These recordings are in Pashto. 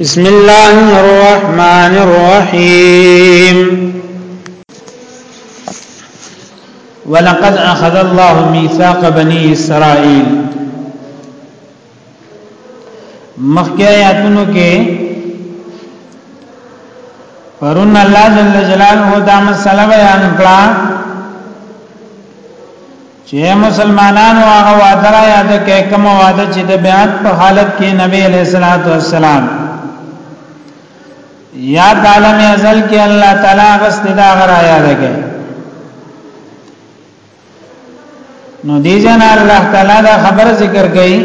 بسم الله الرحمن الرحيم ولقد أخذ الله ميثاق بني إسرائيل مخکې آیاتونو کې پرون الله جل جلاله دا مسله بیان کړه چې مسلمانانو هغه وعده را یاد کړي کوم وعده چې د بیعت په حالت کې نبی علیہ الصلوۃ والسلام یا عالم ازل کې الله تعالی غست دا غر یاد کړي نو دې جن الله تعالی دا خبر ذکر کړي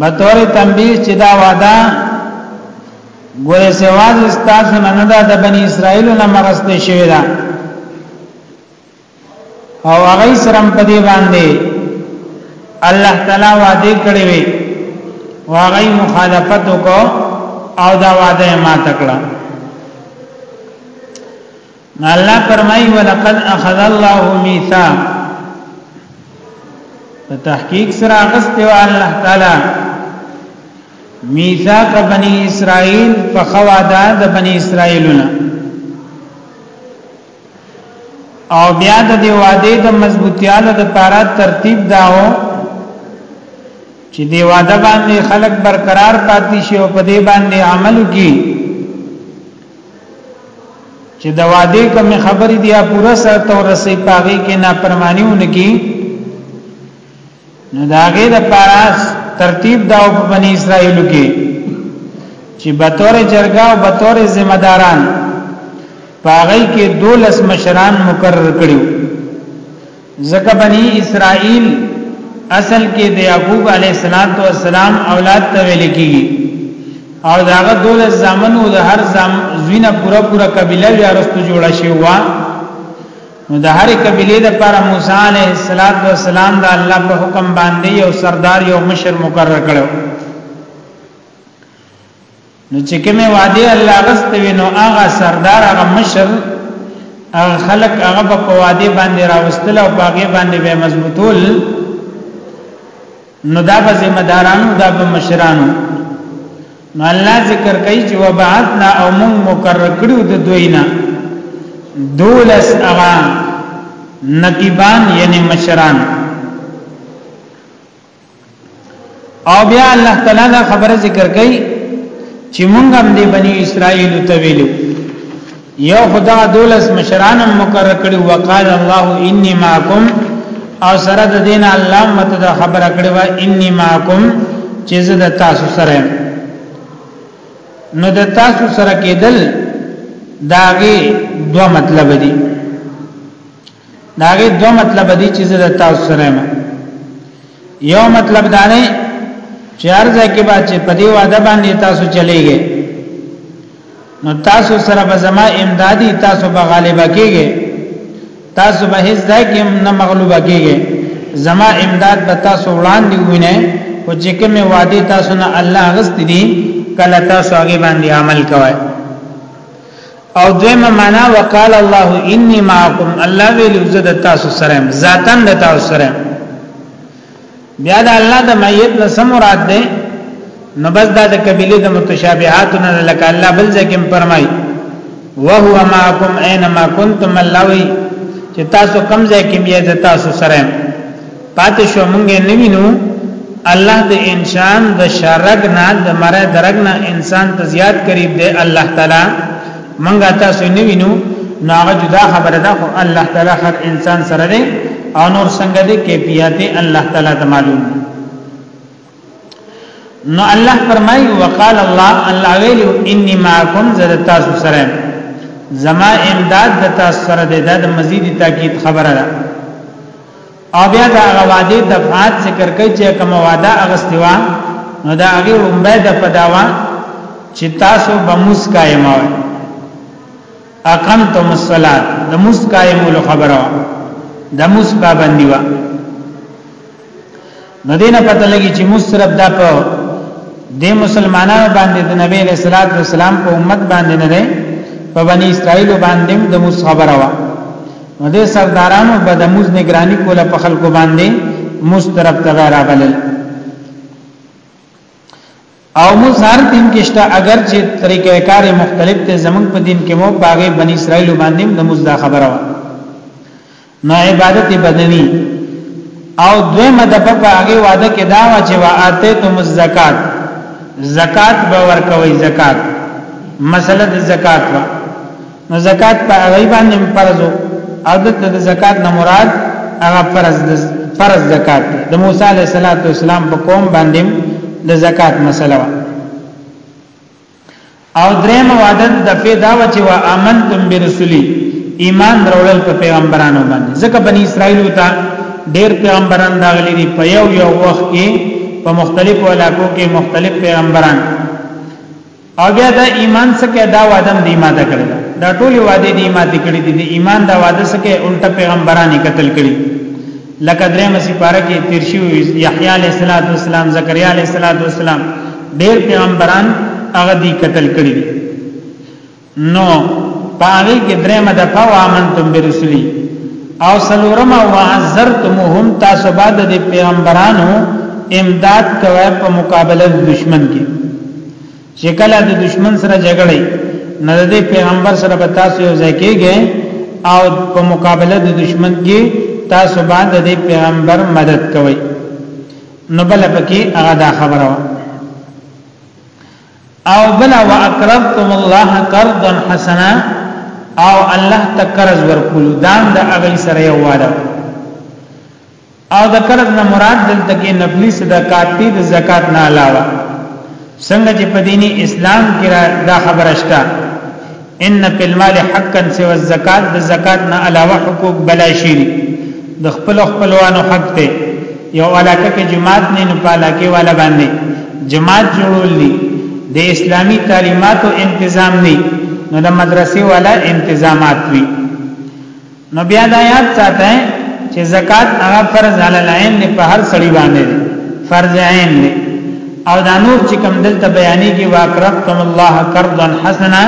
بطور تنبیه چې دا وعده ګوره سواز استاسو نه نه دا د بنی اسرائیل نه مرسته شوی دا او هغه سره په دې باندې الله تعالی وعده کړې وي واغی مخالفت کو او دا وعده ما تکړه الله فرمای ولقد اخذ الله میثاق په تحقیق سره غسته الله تعالی میثاق بنی اسرائیل فخوادا د بنی اسرائیلونه او بیا د دی وعده د مضبوطیالو د پاره ترتیب داو چې دی وعده باندې خلک برقرار پاتې شي او په دې باندې عمل وکړي چې د وعده کوم خبرې دی پوره سره تور سي پاغي کې نافرمانیونه کی نو داګه د پاراس ترتیب دا په بنی اسرائیل کې چې بطور جرګه او بطور ذمہ داران پاغی کې دولس مشران مقرر کړیو زکه بنی اسرائیل اصل کې د یعقوب علی السلام اولاد ته ویل کیږي او داغه دولس زامن او د هر زام زوینه پورا پورا قبیله یا رستو جوړه شوی نو د هرې قبيله د پر موسی عليه السلام د الله په حکم باندې یو سردار یو مشر مقرر کړو نو چې کومه وعده الله غست وینو هغه سردار هغه مشر هغه خلق هغه په وعده باندې راوستل او باغې باندې به مضبوطول نو دا به ذمہ دارانو دا به مشرانو نو الله ذکر کوي چې وبعثنا او موږ مقرر کړو د دوینا دولس اغا نقیبان یعنی مشران او بیا الله تعالی دا خبره ذکر کوي چې موږ هم د بنی اسرائیل ته ویلو یو خدا دولس مشران مقرر کړي وقال الله انی معکم او سره د دین الله مت د خبر کړي وا انی معکم چې زه د تاسو سره نو د تاسو سره کېدل داغه دوه مطلب دي داغه دو مطلب دي چې زه تاسو سره ما یو مطلب دا نه چې ارزه کې با چې په دې واده باندې تاسو چلےږئ نو تاسو سره به زما امدادي تاسو به غالبا کېږئ تاسو به هیڅ ځای کې نه مغلوبه کېږئ زما امداد به تاسو وړاندې وینئ او چې کومه وعده تاسو نه الله غست دي کله تاسو هغه باندې عمل کوئ او دویمه معنا وقال الله انی معکم الله ویلو زه د تاسو سره يم ذاتا د تاسو سره بیا د الله د میت نه سم مراد ده نو بس دا د قبیله د متشابهات نه لکه الله بل ځکه فرمای وهو معکم اينما کنتم الله وی چې تاسو کم ځای کې بیا د تاسو سره يم پاتې شو مونږ نه وینو الله د انسان د شرک نه د مره درګ نه انسان ته زیات قریب دی الله تعالی مونږ تاسو نه وینو نو هغه جدا خبره ده خو الله تعالی هر انسان سره دی او نور څنګه دی کیفیت الله تعالی ته معلوم دی نو الله فرمایي وقال الله الله ویلو انی معکم زد تاسو سره زما امداد د تاسو سره د دد مزید تاکید خبره ده او بیا دا غواده دفعات ذکر کوي چې کوم وعده اغستوا نو دا هغه رومبه د پداوا چې تاسو به موس قائم وای اقمتم الصلاه د موس قائمولو خبره ده موس پابندی وای نو دینه پته لګی چې موږ صرف دا په د مسلمانانو باندې د نبی له صلوات و سلام په امت باندې نه ده په بنی اسرائیل باندې د موږ خبره وا نو د سردارانو به د موږ نگرانی کوله په خلکو باندې موږ طرف ته راغلل او موږ هر دین کې شته اگر چې طریقې کار مختلف ته زمون په دین کې مو باغې بنی اسرائیل باندې د موږ دا خبره و نو عبادت بدنی او دویمه د په باغې وعده کې دا و چې واته تم زکات زکات به ورکوي زکات مسله د زکات و نو زکات په هغه باندې فرض او د زکات نه مراد هغه فرض فرض زکات د موسی علیه السلام په قوم باندې د زکات مسله و او دریم وعده د فدا و چې وا امنتم برسولی ایمان راوړل په پیغمبرانو باندې ځکه بنی اسرائیل ته ډیر پیغمبران راغلي دي په یو یو وخت کې په مختلفو علاقو کې مختلف پیغمبران او بیا دا ایمان څخه دا وعده دی ماده کړی دا ټول وعده دی ماده کړی دی ایمان دا وعده څخه الټه پیغمبرانو قتل کړی لکه درې مسی پاره کې تیر شو یحیی علیه السلام زکریا علیه السلام ډیر پیغمبران هغه دی قتل کړی نو پاره کې درې مده فوامن تم برسلی او سلورم وعذرتمهم تاسو بعد د پیغمبرانو امداد کوي په مقابله دشمن کې چې کله د دشمن سره جګړه نه د پیغمبر سره به تاسو یو ځای کېږئ او په مقابله د دشمن کې تاسو باندې د پیغمبر مدد کوئ نو بل پکې هغه دا خبره او بل واقرضتم الله قرضا حسنا او الله تکرز ورکول دام د دا اغه سره یو واده او د قرض نه مراد دلته کې نفلی صدقات دي د زکات نه علاوه څنګه چې په دیني اسلام کې دا خبره شته ان فی المال حقا سوى الزکات د زکات نه علاوه حقوق بلا شي د خپل خپلوانو حق ته یو علاقه کې جماعت نه نه پالا کې والا باندې جماعت جوړول دي د اسلامی تعلیماتو انتظام نه نو د مدرسې والا انتظامات وی نو بیا دا یاد ساتئ چې زکات هغه فرض علی العین نه په هر سړي باندې دی فرض عین دی او دا نور چې کوم دلته بیانې کې واقرضتم الله قرضا حسنا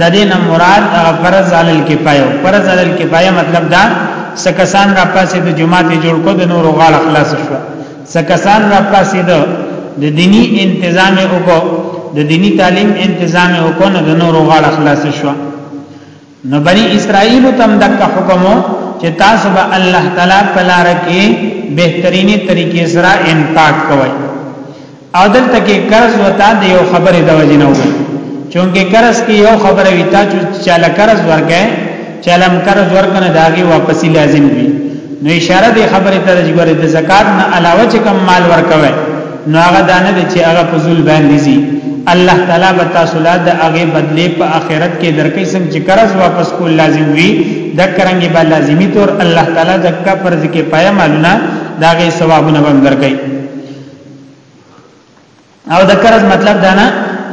د دې نه مراد هغه فرض علی الکفایه فرض علی الکفایه مطلب دا سکسان را پاسې د جماعت جوړ کو د نور غاړه خلاص شو سکسان را پاسې د د دینی انتظام وکړو د دینی تعلیم انتظام وکړو د نور غاړه خلاص شو نو بنی اسرائیل تم دک حکمو چې تاسو به الله تعالی په لار کې بهترینی طریقې سره انفاق کوئ او دلته کې قرض وتا د یو خبره د وجې نه وي چونکه قرض کې یو خبره وي تا چې چاله قرض ورکې چالم قرض ورکنه داږي واپسی لازم وي نو اشاره د خبره ته چې ګوره د زکات نه علاوه چې کم مال ورکوي نو هغه دانه دي چې هغه په ذل باندې زی الله تعالی به تاسو لا د هغه بدله په آخرت کې درکې سم چې قرض واپس کول لازم وي د کرانګي به لازمی طور الله تعالی د کا پرز کې پایا مالونه داغه ثوابونه به درکې او د قرض مطلب دا نه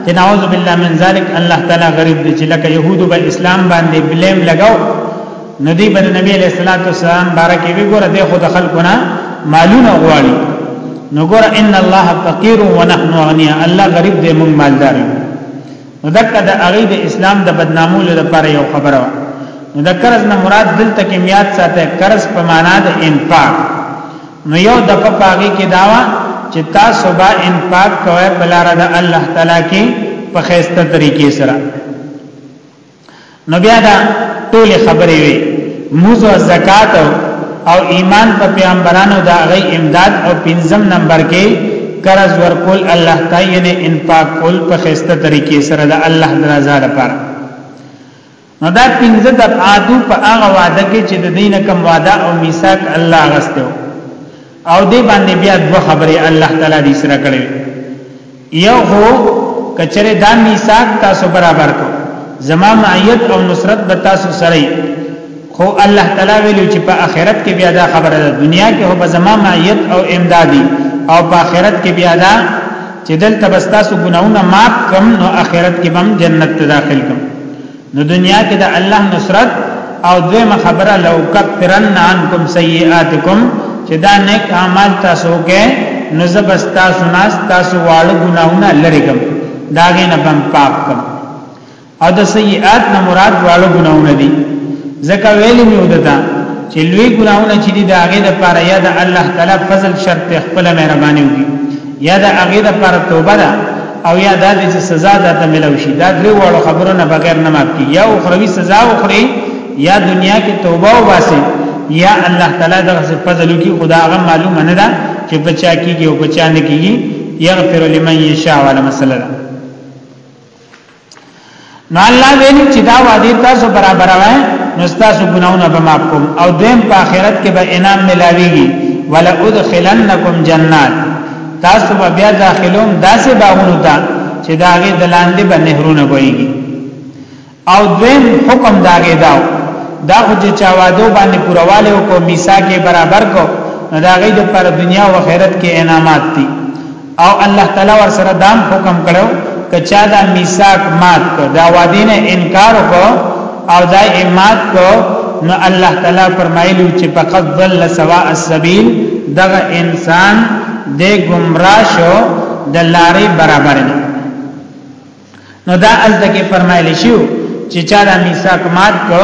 چې نعوذ بالله من ذلک الله تعالی غریب دي چې لکه يهودو به اسلام باندې بلیم لگاو نو دی بر نبی علیہ الصلوۃ والسلام بارکه وی ګوره د خود خلقنا مالونه غواړي نو ګوره ان الله فقیر و نحن اغنیا الله غریب دی مونږ مالدار نو دک د اغه د اسلام د بدنامو لپاره یو خبره نو د قرض نه مراد دلته کې میاد ساته قرض په معنا د انفاق نو یو د په پاګه کې داوا چې تاسو به انفاق کوئ بلاره د الله تعالی کې په خیسته طریقې سره نو بیا دا ټول خبرې وي موز او زکات او ایمان په پیغمبرانو دا غي امداد او پنځم نمبر کې قرض ورکول الله تعالی یعنی انفاق کول په خسته طریقې سره د الله درزا لپاره نو دا پنځه د عادو په هغه وعده کې چې د دین کوم وعده او میثاق الله غستو او دې باندې بیا دوه خبرې الله تعالی دې سره کړې یو هو کچره دا میثاق تاسو برابر کو زما معیت او نصرت به تاسو سره خو الله تعالی ویلو چې په آخرت کې بیا دا خبره ده دنیا کې هو به زما معیت او امدادي او په آخرت کې بیا دا چې دلته بس تاسو ګناونه معاف کم نو آخرت کې بم جنت ته داخل کم نو دنیا کې د الله نصرت او دویمه خبره لو کفرن عنکم سیئاتکم چې دا نیک اعمال تاسو کې نو زبستا سناس تاسو واړو ګناونه لری کوم داغه نه بم پاک کوم او د سیئات نه مراد واړو ګناونه دي ځکه ویلې مې ودتا چې لوی ګناونه چې دي داغه د پاره یا د الله تعالی فضل شرط خپل مهرباني وي یا د هغه د پاره توبه ده او یا دا چې سزا دا ته ملو شي دا درې وړو خبرو نه بغیر نه معاف کی یا اخروی سزا وخوري یا دنیا کې توبه واسي یا الله تعالی دغه فضل کی خدا غو معلومه نه ده چې بچا کیږي او بچا نه کیږي یغفر لمن یشاء ولا مسله نو الله ویلی چې دا وعده تاسو برابر وای نو تاسو ګناونه به معاف کوم او دیم په آخرت کې به انعام ملاويږي ولا ادخلنکم جنات تاسو به بیا داخلوم داسې باغونو ته چې داغه دلاندې به نهرونه وایي او دویم حکم داغه داو دا خو چې چا وادو باندې پرواله او کو میثاق برابر کو نو داغه د پر دنیا او آخرت کې انعامات دي او الله تعالی ور سره دام حکم کړو کچا دا میثاق مات کو دا وادینه انکار کو او دا ایمات کو نو الله تعالی فرمایلی چې فقط ضل سواء السبیل دغه انسان د گمراه شو د لارې برابر نه نو دا از دغه فرمایلی شو چې چا دا میثاق مات کو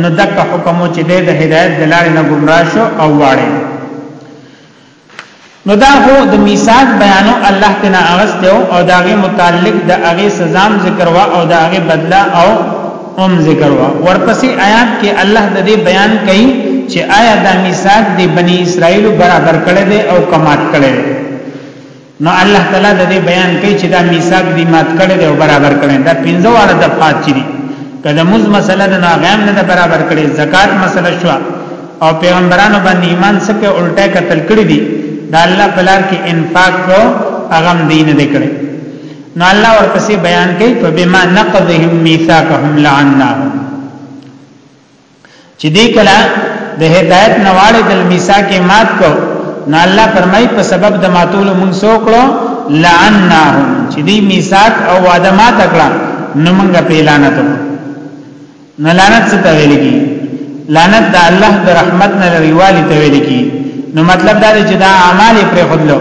نو دغه حکم چې د هدایت د لارې نه گمراه شو او واړی نو دا خو د میثاق بیانو الله تنا اغسته او داغه متعلق د هغه سزا ذکر وا او د هغه بدلا او هم ذکر وا ورپسې آیات کې الله د دې بیان کوي چې آیا دا میثاق د بنی اسرائیل برابر کړي دي او کمات کړي دي نو الله تعالی د دې بیان کوي چې دا میثاق دی مات کړي دی او برابر کړي دا پنځه واړه د فات چي دي کله موږ مسله د ناغام نه برابر کړي زکات مسله شو او پیغمبرانو باندې ایمان سکه الټه قتل کړي دي دا الله بلار کې انفاق کو اغم دین دې کړي نو الله ورپسې بیان کوي فبما نقضهم میثاقهم لعناهم چې دې کله د هدایت نواړې د میثاق مات کو نو الله فرمای په سبب د ماتولو موږ سوکړو لعناهم چې دې میثاق او وعده ما تکړه نو موږ په لعنت نو لعنت څه ته ویل کی لعنت د الله د رحمت نه لريوالي ته ویل کی نو مطلب دا دی چې دا اعمال پر خدلو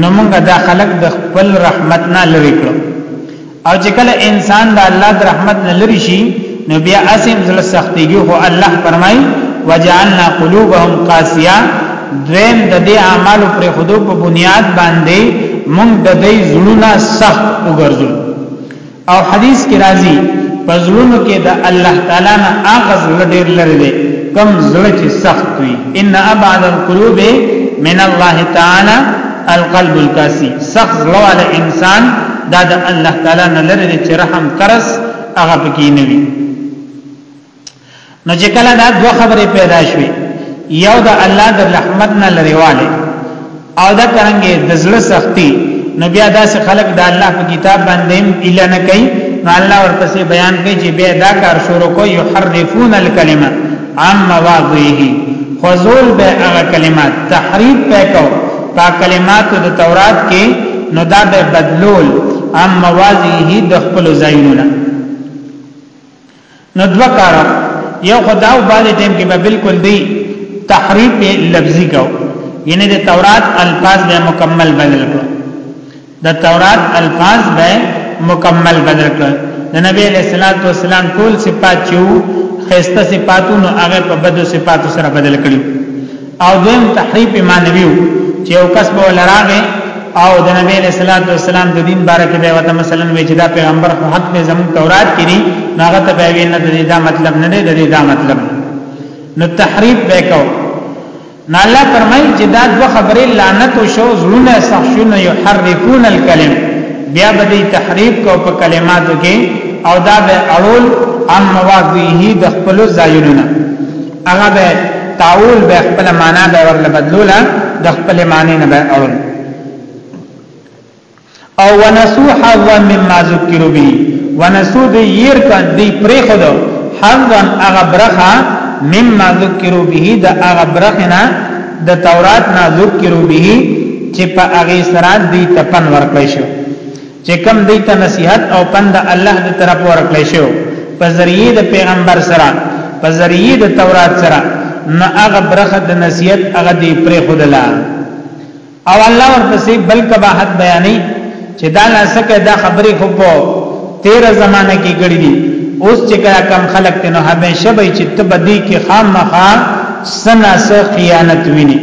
نو موږ دا خلق د خپل رحمت نه لری کړو او چې کله انسان د الله د رحمت نه لری شي نو بیا اسیم زړه سختيږي خو الله فرمای وجعلنا قلوبهم قاسيه دویم د دې اعمالو پر خودو په بنیاد باندې مونږ د دې زړونه سخت وګرځو او حدیث کې راځي په زړونو کې د الله تعالی نه هغه زړه ډېر لري دی کم زړه چې سخت وي ان ابعد القلوب من الله تعالی القلب القاسي سخت زړه والا انسان دا د الله تعالی نه لري چې رحم کرس هغه پکې نه وي نو چې کله دا دوه خبرې پیدا شوي یو د الله د رحمت نه لريواله او دا څنګه د زړه سختي نو بیا داسې خلک د الله په کتاب باندې اله نه کوي نو الله ورپسې بیان کوي چې بیا دا کار شروع کوي يحرفون الکلمه عام مواضعه فزول به هغه کلمات تحریف پکاو په کلماتو د تورات کې نو دا به بدلول عام مواضعه د خپل ځایونه نو دوا کار یو خدا او باندې ټیم کې به بالکل دی تحریف لفظي کو یعنی د تورات الفاظ به مکمل بدل کو د تورات الفاظ به مکمل بدل کړ د نبی علیہ الصلوۃ والسلام ټول صفات چې خيسته صفاتونو هغه په بدو صفاتو سره بدل کړي او دویم تحریف معنوي چې او کسب ولراغه او د نبی علیہ الصلوۃ والسلام د دین باره کې به وته مثلا وی چې دا پیغمبر په حق به زموږ تورات کړي هغه ته به وی نه دا مطلب نه دی دا مطلب نو تحریف وکاو نه الله فرمایي چې دا دوه خبرې لعنت او شو زړونه صحشون يحرفون الكلم بیا به دې تحریف کو په کلماتو کې او دا به اړول ام مواضعه د خپل ځایونو هغه به تعول به خپل معنا به ورل بدلوله د خپل معنی نه به اړول او ونسو حظا مما ذکروا به ونسو دی ير کان دی پرخو دو حظا اغه برخه مما ذکروا به د اغه برخه نه د تورات نه ذکروا به چې په اغه سره دی تپن ورکړی شو چې کم دی ته نصيحت او پند الله دی طرف ورکړی شو په ذریعه د پیغمبر سره په ذریعه د تورات سره نه اغه برخه د نصيحت اغه دی پرخو دلا او الله ورپسې بل کباحت بیانې چې دا لاسکه دا خبرې خو په تیر زمانہ کې ګړي دي اوس چې کله کم خلک ته نو همیشه به چې تبدی کې خامخا سنا سه خیانت ویني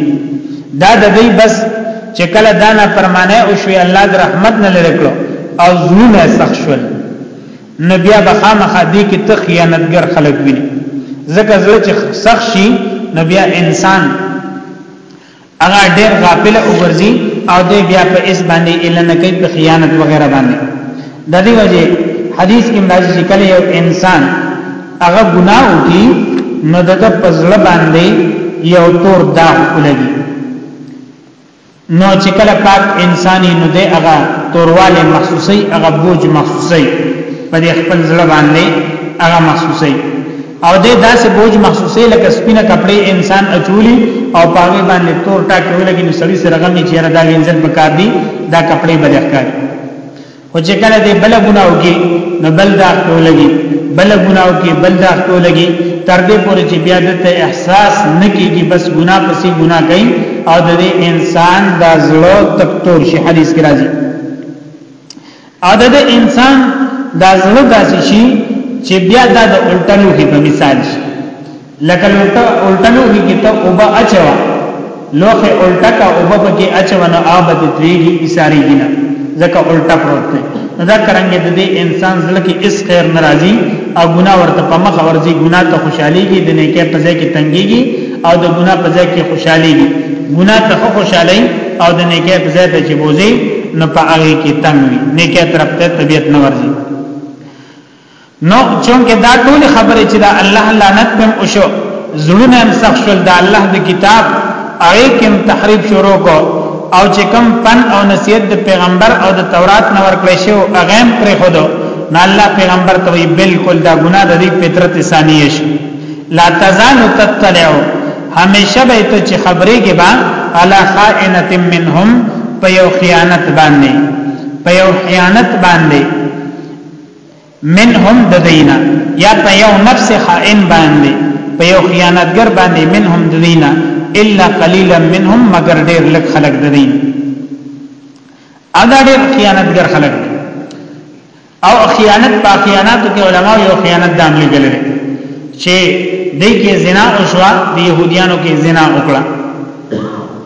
دا د دې بس چې کله دانا پرمانه او شوی الله د رحمت نه لری کړو او زونه سخت شول نبي به خامخا دې کې ته خیانتګر خلک ویني ځکه زړه چې سخت شي نبي انسان هغه ډیر غافل او ګرځي او دی بیا په اس باندې اعلان کوي په خیانت وغیرہ باندې د دې وجه حدیث کې راځي چې کله یو انسان هغه ګناه وکړي نو د پزړه باندې یو تور داغ ولګي نو چې کله پاک انساني نو دی هغه تورواله مخصوصي هغه بوج مخصوصي په دې خپل ځړ باندې هغه مخصوصي او د داسې بوج محسوسې لکه سپینه کپړې انسان اچولی او پاوی باندې تور ټاکې ولګي نو سړی سره غمي چیرې دا وینځل پکار دي دا کپړې بل ښکار او چې کله دې بل ګناو کې نو بل دا ټولګي بل ګناو کې بل دا ټولګي تر دې پورې چې بیا د احساس نکېږي بس ګنا پسې ګنا کوي او د انسان د زړه تکتور شي حدیث کې راځي او د انسان دا زړه داسې شي چې بیا دا د الټنو کې په مثال شي لکه لوټه الټنو کې ته او به اچوا لوخه الټه کا او به کې اچوا نه آبد تریږي اساري نه ځکه الټه پروت دی دا کرانګه د دې انسان زړه کې اس خیر ناراضي او ګنا ورته په مخ ورځي ګنا ته خوشحالي کې د نیکه په ځای کې تنګيږي او د ګناه په ځای کې خوشحالي دي ګناه ته خوشحالي او د نیکه په ځای ته چې بوزي نو په هغه کې تنګ وي نیکه طرف ته طبيعت نه ورځي نو چونکه دا ټول خبره چې دا الله لعنت پم او شو زړونه هم سخت شول دا الله د کتاب هغه کې تحریف شروع کو او چې کم پن او نصیحت د پیغمبر او د تورات نور کړی شو هغه هم پرې خودو نه الله پیغمبر ته وی بالکل دا ګناه د دې فطرت ثانیه شي لا تزال تطلع همیشه به ته چې خبرې کې با علا خائنه منهم په یو خیانت باندې په یو خیانت باندې منهم د دینه یا په یو نفس خائن باندې په یو خیانتګر باندې منهم د دینه الا قليلا منهم مگر ډېر لږ خلک د دین ادا ډېر خیانتګر خلک او خیانت په خیانتو کې علما یو خیانت دام لګل لري چې دې کې زنا او شوا د يهوديانو کې زنا وکړه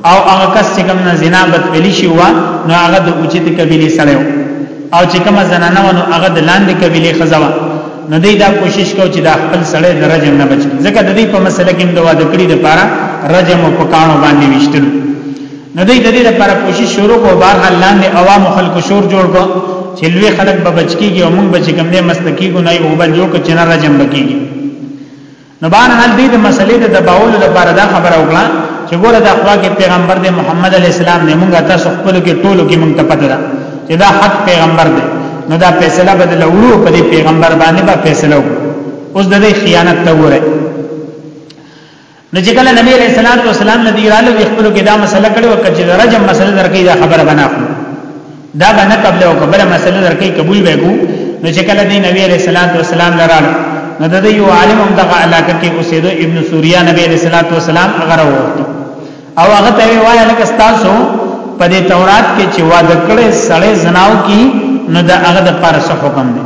او هغه کس چې کوم نه زنا بد پلی شي وا نو هغه د اوچت قبيله سره او چې کوم زنانه ونه هغه د لاندې قبيله خزوا نو دې دا کوشش کو چې د خپل سره د رجم نه بچي ځکه د دې په مسله کې د واده کړی د پاره رجم او پکانو باندې وشتلو نو دوی د دې لپاره کوشش شروع کو بهر حال لاندې عوام خلکو شور جوړ کو چې لوی خلک به بچکیږي او موږ بچی کم نه مستکی کو نه یو بل جوړ کو چې نه راځم بکیږي نو بهر حال دې د مسلې د دباول لپاره دا خبره وکړه چې ګوره د اخوا کې پیغمبر د محمد علی السلام نه موږ تاسو خپل کې ټولو کې موږ ته پته ده چې دا حق پیغمبر دی نو دا فیصله بدل وړو په دې پیغمبر باندې به فیصله وکړو اوس د دې خیانت ته وره نو چې کله نبی علیہ الصلوۃ والسلام نبی رالو د خپل کې دا مسله کړو کچې د رجم مسله درکې دا خبره بنا کړو دا باندې قبل او قبل مسله درکې قبول وکړو نو چې کله دی نبی علیہ الصلوۃ والسلام لرالو نو د یو عالم هم دغه علاقه کې اوسېدو ابن سوریا نبی علیہ الصلوۃ والسلام هغه راوړو او هغه ته وایي لکه تاسو په دې تورات کې چې وعده کړې سړې زناو کې نو دا هغه د پارسه حکم دی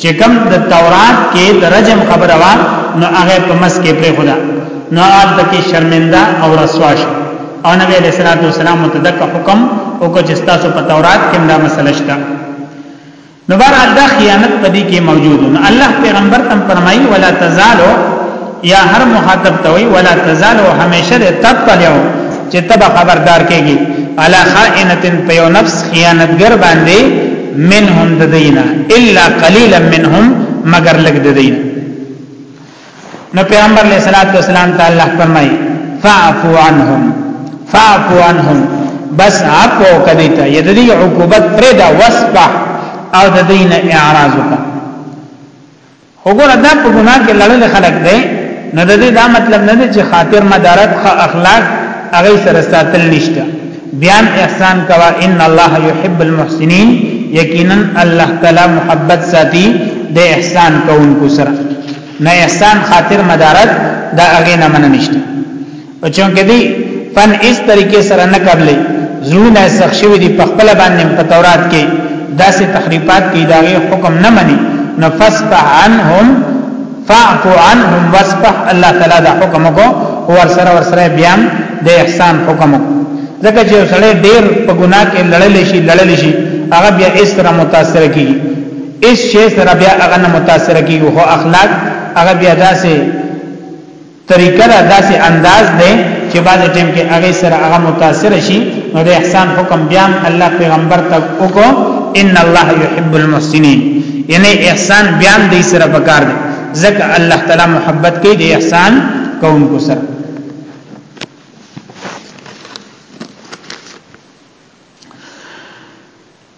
چې کوم د تورات کې د رجم خبره وا نو هغه په مس کې پرې خدا نو آد کې شرمنده او رسوا شو او نبی علیہ الصلوۃ والسلام متدک حکم او کو چې تاسو په تورات کې دا مسله شته نو بار دا خیانت پدې کې موجود نو الله پیغمبر تم فرمایي ولا تزالو یا هر مخاطب ته وی ولا تزال او همیشه د تطلعو چې تب خبردار کېږي علا خائنه په یو نفس خیانتګر باندې منهم د دینه الا قليلا منهم مگر لګ د دینه نو پیغمبر علیہ الصلوۃ والسلام تعالی فرمای فاعفو عنهم فاعفو عنهم بس عفو کدی ته یدی عقوبت پردا وسبح او د دین اعراض وکړه خو ګوره دا په ګناه کې لړل خلک دی نو د دې دا مطلب نه دی چې خاطر مدارت خ اخلاق هغه سره ساتل نشته بیان احسان کوا ان الله يحب المحسنين یقینا الله تعالی محبت ساتي د احسان کوونکو سره نه احسان خاطر مدارت دا هغه نه من نشته او چونکه دی فن اس طریقې سره نه قبلې زړونه سخت شوی دی په خپل باندې په تورات کې داسې تخریبات کې داغه حکم نه مني نو فسبح عنهم فاعف عنهم واسبح الله تعالی دا حکم کو ور سره ور سره بیان د احسان حکم کو ځکه چې سړی ډیر په ګناه کې لړل شي لړل شي هغه بیا اس سره متاثر کیږي اس شی سره بیا هغه نه متاثر کیږي خو اخلاق هغه بیا داسې طریقه دا داسې انداز دی چې بعض ټیم کې هغه سره هغه متاثر شي نو د احسان حکم بیا الله پیغمبر ته وکړو ان الله يحب المحسنين یعنی احسان بیا دې سره پکار دی ځکه الله تعالی محبت کوي د احسان کوونکو سره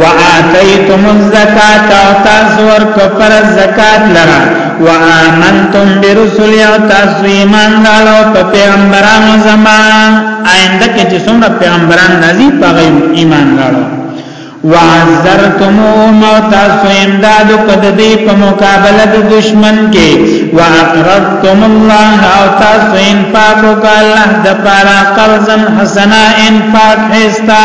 وآتیتم الزکاة او تاسو ورک پر زکات لرا وآمنتم برسل او تاسو ایمان راړو په پیغمبرانو زما آینده کې چې څومره پیغمبران راځي په ایمان راړو وعزرتم او تاسو امداد کد دی په مقابله د دشمن کې واقرضتم الله او تاسو انفاق وکړه الله د پاره قرضا حسنا انفاق هستا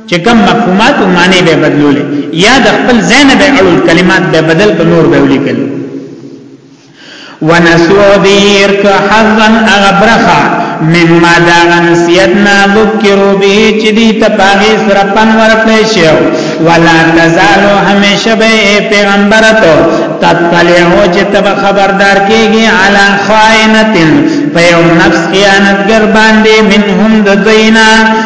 چې کوم مفهومات او معنی به بدلول یا د خپل ځین به اړول کلمات به بدل په نور به ولیکل ونسو دیر که حظا اغبرخا مما دا غنسیتنا ذکرو به چې دی ته پاغي سره پن ورکړې شو ولا تزالو همیشه به پیغمبر ته تطلعو چې تب خبردار کېږي علا خائنتن په یو نفس خیانتګر باندې منهم د دینا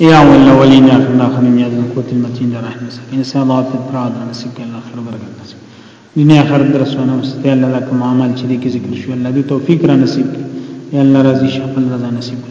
يا والأولين يا آخر الآخرين يا ذا القوة المتين يا رحم السكين السادات البراد نسيك الله خير بركة نسيك دنیا آخرت درسونه مستي الله دا کوم عمل چې دې کې ذکر شو الله دې توفیق را نصیب کړي یا الله راضي شي خپل رضا نصیب کړي